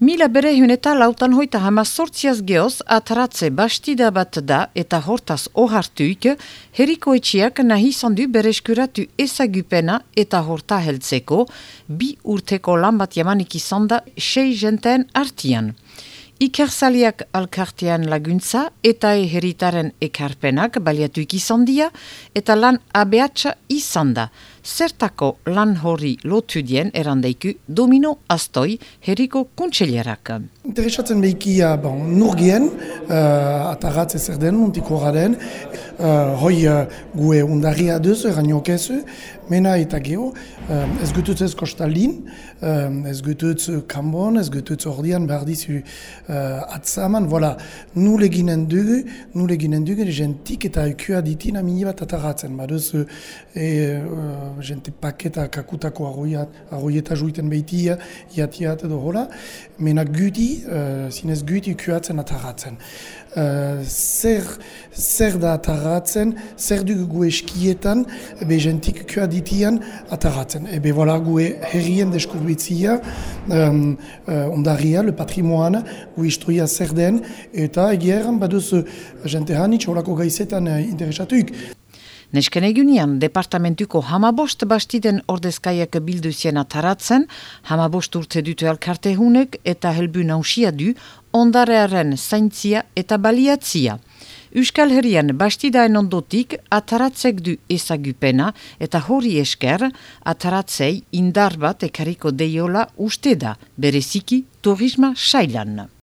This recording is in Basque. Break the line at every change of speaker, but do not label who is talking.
Mila bere eta lautan hoita hama sortziaz geoz ataratze bastida bat da eta hortaz ohartuik, heriko etxiak nahi zandu bereskuratu ezagupena eta horta heltzeko, bi urteko lan bat jamanik izan sei jenten artian. Ikerzaliak alkartean laguntza eta heritaren ekarpenak baliatuik izan eta lan abeatsa izan da. Zertako lan hori lotu dien erandeiku domino astoi heriko kuntxelierak.
Interesatzen behikia bon, nurgien, uh, ataratz ezer den, untiko garen, uh, hoi uh, gue undarria duz, kezu, mena eta geho, uh, ez gututz ez kostalin, uh, ez gututz kambon, ez gututz ordian behar dizu uh, atzaman, voilà, nule ginen dugu, nule ginen dugu, jentik eta ekua ditina mini bat ataratzen, baduz, e, uh, jente paketa kakutako arroieta juiten behitia, iatiat edo hola, mena guti, uh, zinez guti kuatzen atarratzen. Uh, zer, zer da atarratzen, zer dugu gu eskietan, ebe jentik kua ditian atarratzen. Ebe vola gu herrien deskurbitzia, um, uh, ondaria, le patrimoine, gu istoia zer den, eta egieran baduz jente hanitz horako gaizetan uh, interesatuik.
Nesken egunean, departamentuko hamabost bastiden ordezkaiak bildu zien ataratzen, hamabost urte dute alkarte hunek eta helbu nausia du ondarearen zaintzia eta baliatzia. Euskal Herrian bastidaen ondotik ataratzek du ezagupena eta hori esker ataratzei indar bat ekariko deiola uste da, bereziki turisma sailan.